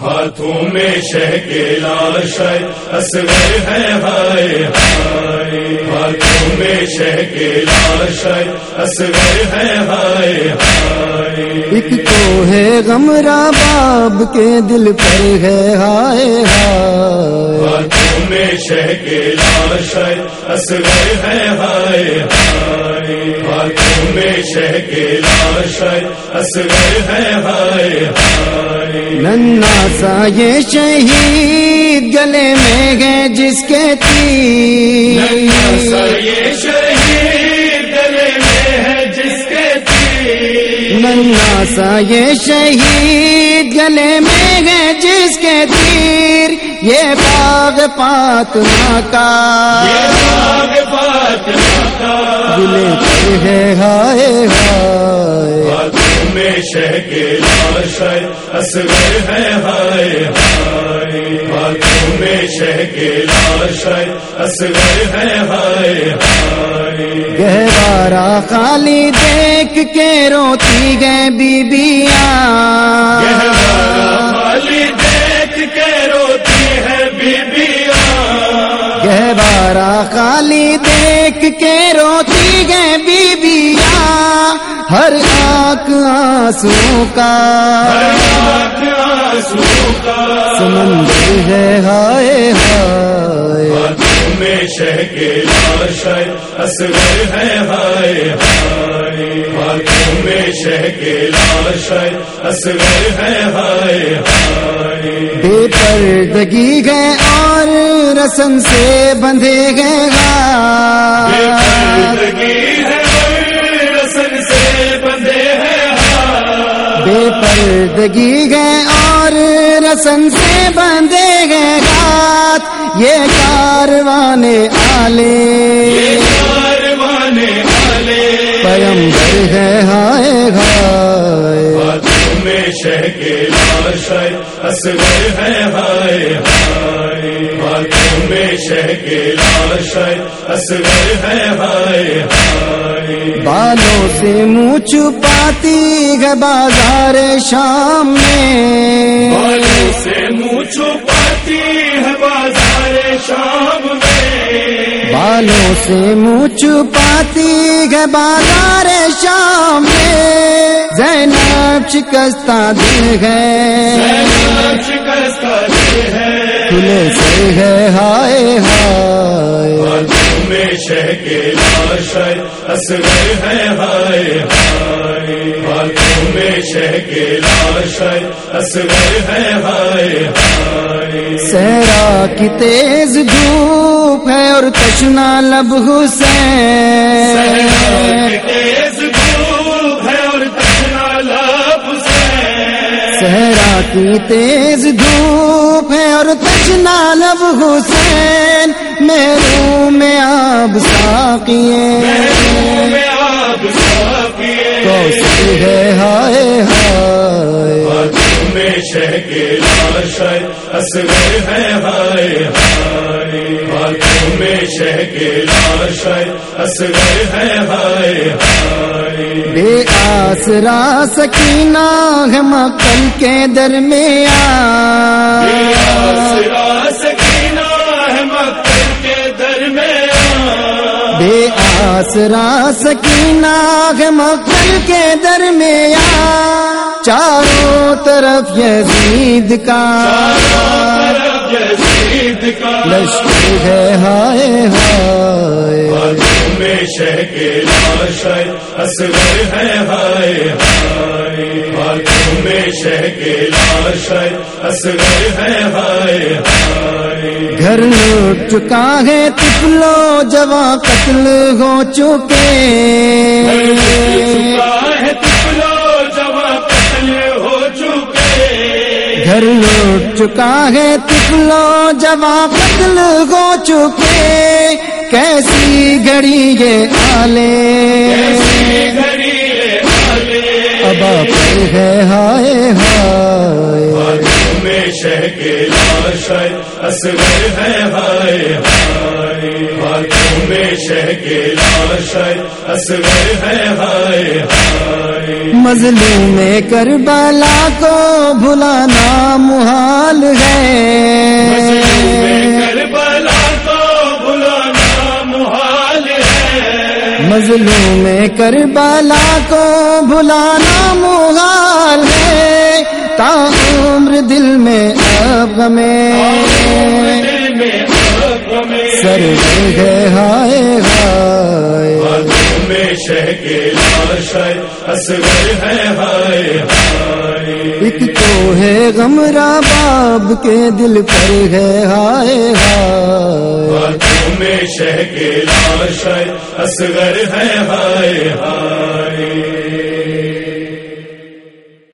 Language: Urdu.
ہاتھوں میں شہ کے لاش اصغر ہے ہائے ہائے۔ ہاتھوں میں شہ کے لاش اصغر ہے ہائے ہائے۔ ایک تو ہے غمرا باب کے دل پر ہے ہائے ہائے۔ ہاتھوں میں شہ کے لاش اصغر ہے ہائے ہائے۔ ہاتھوں میں شہ کے لاش اصغر ہے ہائے ہائے۔ ننا سا یہ شہید گلے میں گئے جس کے تیر۔ یہ شہید گلے میں ہے جس کے تیر۔ ننا سا یہ شہید گلے میں گئے جس کے تیر۔ یہ باغ پاتنا کا۔ یہ باغ ہے ہائے ہائے۔ میں شہ کے لاش اصغر ہے ہائے ہائے۔ ہاتھوں میں شہ کے لاش اصغر ہے ہائے ہائے۔ گہوارا خالی دیکھ کے روتی گئے بیبیاں۔ گہوارا خالی دیکھ کے روتی ہے بیبیاں۔ گہوارا خالی دیکھ کے روتی گئے بیبیاں۔ ہر آنکھ آنسو کا۔ سمندر ہے، ہائے ہائے۔ میں شہ کے لاش اصغر ہے ہائے ہائے ہاتھوں میں شہ کے لاش اصغر ہے ہائے ہائے بے پردگی گئے اور رسم سے بندھے گئے بے گا بے پردگی گئے اور رسن سے بندھے گئے ہاتھ یہ کارواں آلے۔ پیمبر ہے ہائے ہائے۔ ہاتھوں میں شہ کے لاش اصغر ہے ہائے ہائے۔ میں شہ کے لاش اصغر ہے ہائے ہائے۔ بالوں سے منہ چھپاتی ہے بازار شام میں۔ بالوں سے منہ چھپاتی ہے بازار شام میں۔ بالوں سے منہ چھپاتی ہے بازار شام میں۔ زینب شکستہ دل ہے۔ سیلاب شکست دل ہے۔ کھلے سے ہے ہائے ہائے شہ کے لاش اصغر ہے ہائے ہائے۔ ہاتھوں میں شہ کے لاش اصغر ہے ہائے ہائے۔ سہرا کی تیز دھوپ ہے اور تشنا لب حسین۔ تیز دھوپ ہے اور تشنا لب سے صحرا کی تیز دھوپ ہے اور تشنا لب حسین۔ میرو میں آب ساقیے۔ میں آپ ساقیے کوثر ہے ہائے ہائے۔ میں شہ کے لاش اصغر ہے ہائے ہائے ہاتھوں میں شہ کے لاش اصغر ہے ہائے ہائے بے آسرا سکینہ ہے مکل کے درمیان آسرا آسرا سکینہ ہے مکل کے درمیان چاروں طرف یزید کا۔ لشکر ہے، ہائے ہائے۔ میں شہ کے لاش اصغر ہے ہائے ہائے ہاتھوں میں شہ کے لاش اصغر ہے، ہائے۔ گھر لوٹ چکا ہے تفلو جواں قتل ہو چکے۔ گھر لوٹ چکا ہے تفلو جواں قتل ہو چکے۔ کیسی گھڑی یہ آلے۔ پر ہے ہائے ہائے۔ شہ کے لاش اصغر ہے ہائے ہائے ہاتھوں میں شہ کے لاش اصغر ہے ہائے ہائے۔ مظلوم کربلا کو بھلانا محال ہے۔ کربلا کو بلانا محال ہے۔ مظلوم کربلا کو بھلانا محال ہے۔ تا عمر دل میں اب میں سر ہے ہائے ہائے میں شہ کے لاشر اصغر ہے ہائے۔ ہائے ایک تو ہے غمرا باب کے دل پر ہے، ہائے ہائے۔ میں شہ کے لاشر اصغر ہے، ہائے ہائے۔